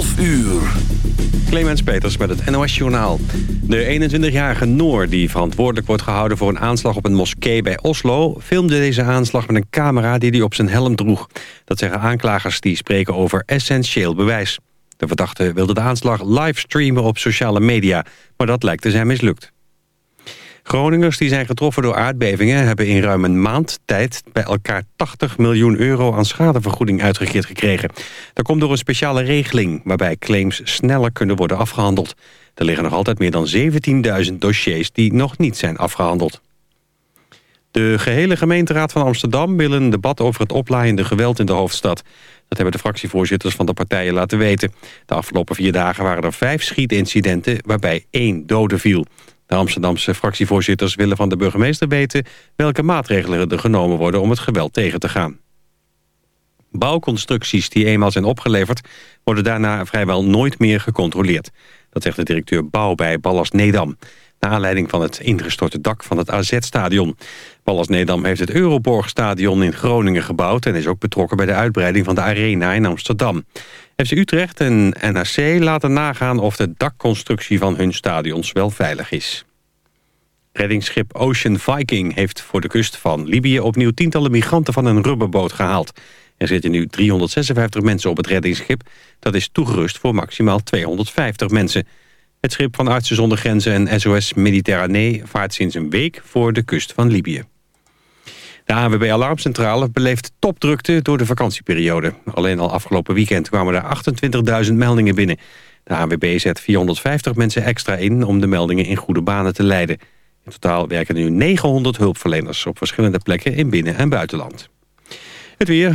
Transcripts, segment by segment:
12 uur. Clemens Peters met het NOS Journaal. De 21-jarige Noor, die verantwoordelijk wordt gehouden voor een aanslag op een moskee bij Oslo... filmde deze aanslag met een camera die hij op zijn helm droeg. Dat zeggen aanklagers die spreken over essentieel bewijs. De verdachte wilde de aanslag livestreamen op sociale media, maar dat lijkt te zijn mislukt. Groningers die zijn getroffen door aardbevingen... hebben in ruim een maand tijd bij elkaar 80 miljoen euro aan schadevergoeding uitgekeerd gekregen. Dat komt door een speciale regeling waarbij claims sneller kunnen worden afgehandeld. Er liggen nog altijd meer dan 17.000 dossiers die nog niet zijn afgehandeld. De gehele gemeenteraad van Amsterdam wil een debat over het oplaaiende geweld in de hoofdstad. Dat hebben de fractievoorzitters van de partijen laten weten. De afgelopen vier dagen waren er vijf schietincidenten waarbij één dode viel. De Amsterdamse fractievoorzitters willen van de burgemeester weten... welke maatregelen er genomen worden om het geweld tegen te gaan. Bouwconstructies die eenmaal zijn opgeleverd... worden daarna vrijwel nooit meer gecontroleerd. Dat zegt de directeur Bouw bij Ballas Nedam. Naar aanleiding van het ingestorte dak van het AZ-stadion. Ballas Nedam heeft het Euroborg-stadion in Groningen gebouwd... en is ook betrokken bij de uitbreiding van de Arena in Amsterdam. FC Utrecht en NAC laten nagaan of de dakconstructie van hun stadions wel veilig is. Reddingsschip Ocean Viking heeft voor de kust van Libië opnieuw tientallen migranten van een rubberboot gehaald. Er zitten nu 356 mensen op het reddingsschip. Dat is toegerust voor maximaal 250 mensen. Het schip van Artsen zonder Grenzen en SOS Mediterranee vaart sinds een week voor de kust van Libië. De AWB Alarmcentrale beleeft topdrukte door de vakantieperiode. Alleen al afgelopen weekend kwamen er 28.000 meldingen binnen. De AWB zet 450 mensen extra in om de meldingen in goede banen te leiden. In totaal werken er nu 900 hulpverleners op verschillende plekken in binnen- en buitenland. Het weer.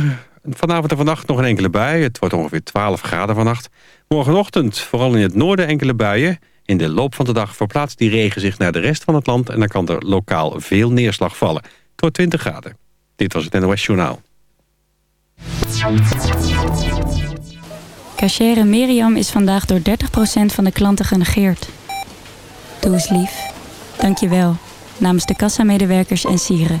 Vanavond en vannacht nog een enkele bui. Het wordt ongeveer 12 graden vannacht. Morgenochtend vooral in het noorden enkele buien. In de loop van de dag verplaatst die regen zich naar de rest van het land... en dan kan er lokaal veel neerslag vallen. Tot 20 graden. Dit was het NOS Journaal. Cachere Miriam is vandaag door 30% van de klanten genegeerd. Doe eens lief. Dank je wel. Namens de kassamedewerkers en sieren.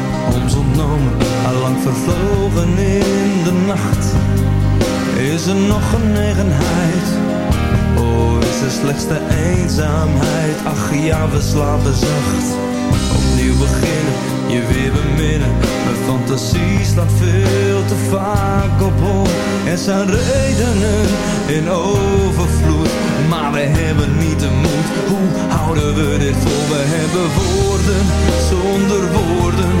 ons ontnomen, allang vervlogen in de nacht. Is er nog genegenheid? Oh, is er slechts de eenzaamheid? Ach ja, we slapen zacht. Opnieuw beginnen, je weer beminnen. Mijn fantasie slaat veel te vaak op hol. Er zijn redenen in overvloed maar we hebben niet de moed. Hoe houden we dit vol? We hebben woorden zonder woorden.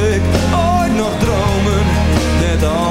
dó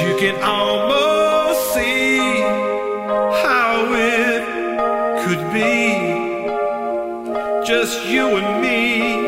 You can almost see how it could be just you and me.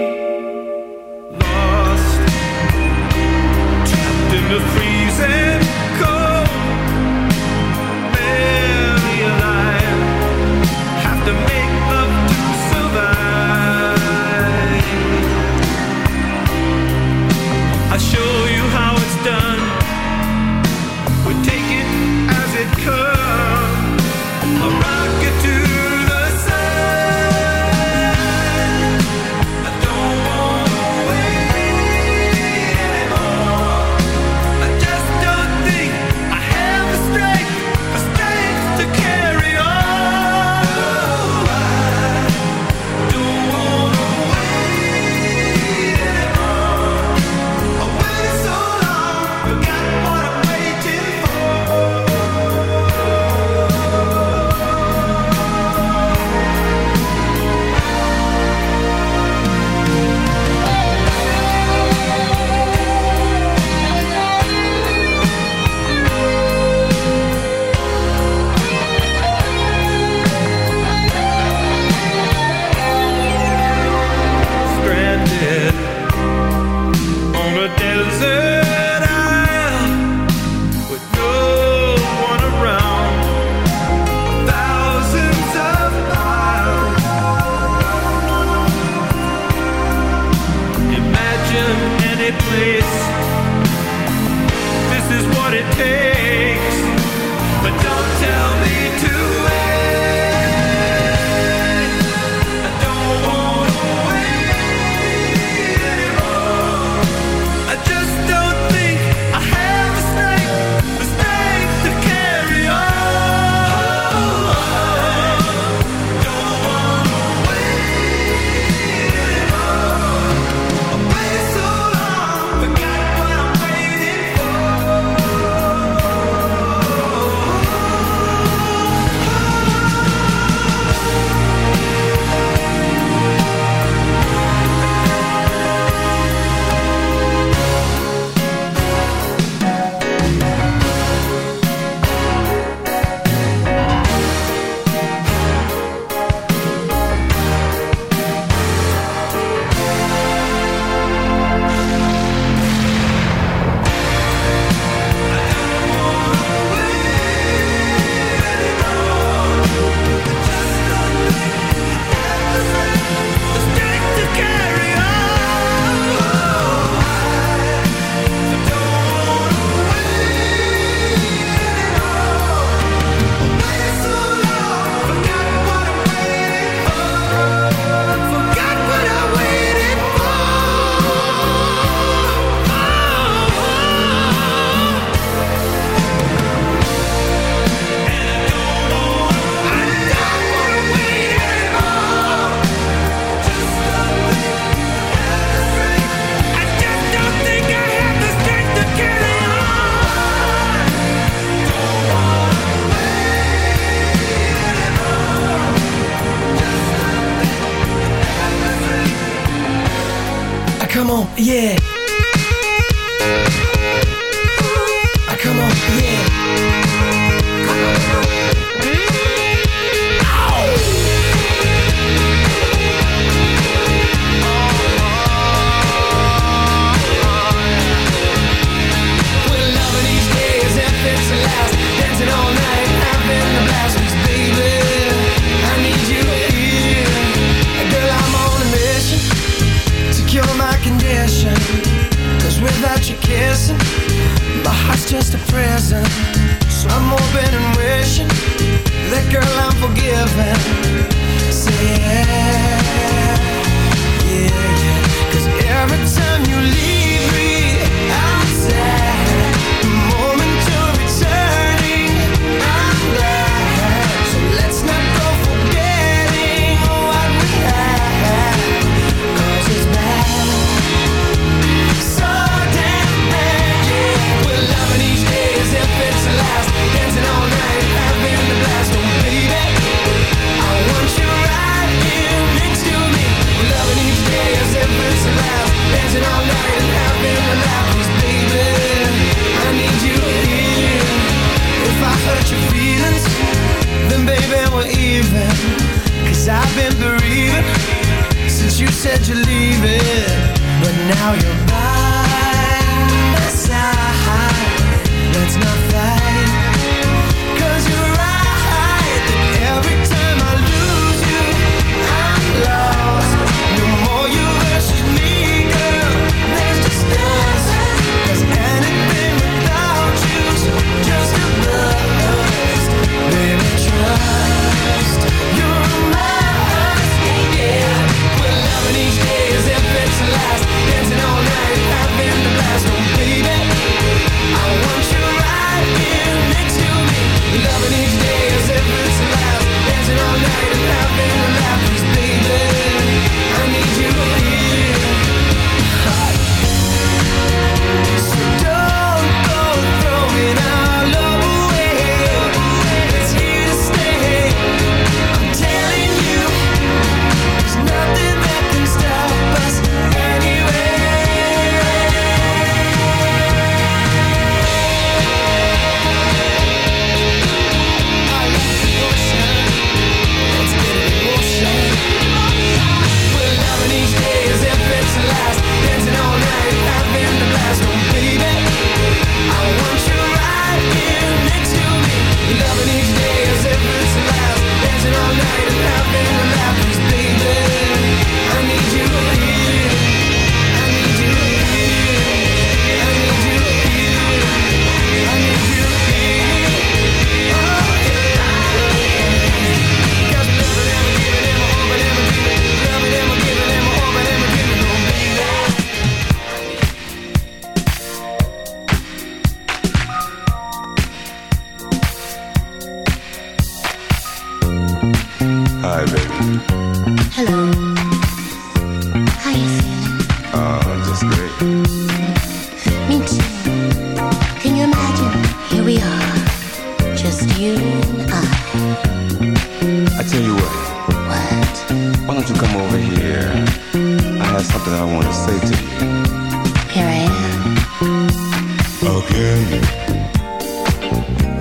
again.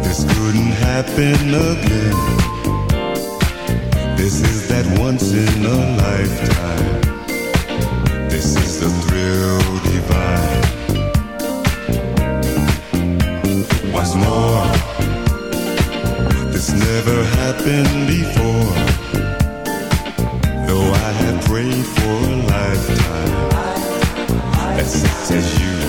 This couldn't happen again. This is that once in a lifetime. This is the thrill divine. What's more, this never happened before. Though I had prayed for a lifetime, as such as you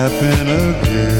happen again.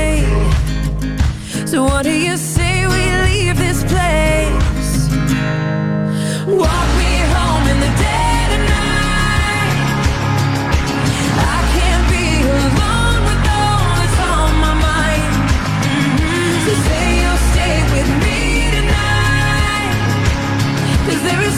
So what do you say we leave this place? Walk me home in the dead of night. I can't be alone with all that's on my mind. Mhm. So say you'll stay with me tonight. 'Cause there is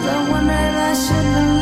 the one that I should believe.